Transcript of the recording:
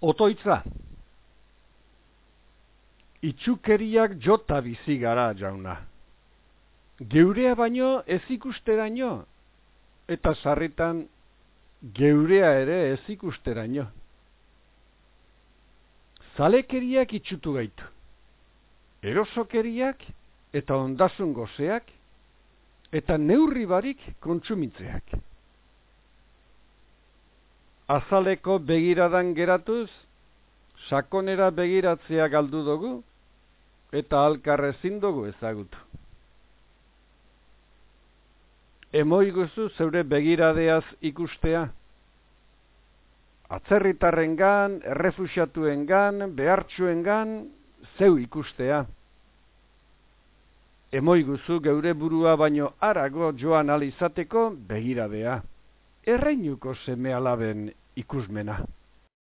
Otoitza Itxukeriak jota bizi gara jauna. Geurea baino ez ikusteraino, eta sarritan geurea ere ez ikusteraino. Zalekeriak itxutu gaitu. Erosokeriak eta ondasun gozeak, eta neurri barik kontsumitzeak. Azaleko begiradan geratuz, sakonera begiratzea galdu dugu, eta alkarrezin dugu ezagutu. Emoiguzu zeure begiradeaz ikustea. Atzerritarren gan, errefusiatuen gan, behartxuen gan, zeu ikustea. Emoiguzu geure burua baino arago joan alizateko begiradea. Erreinuko seme alaben ikusmena.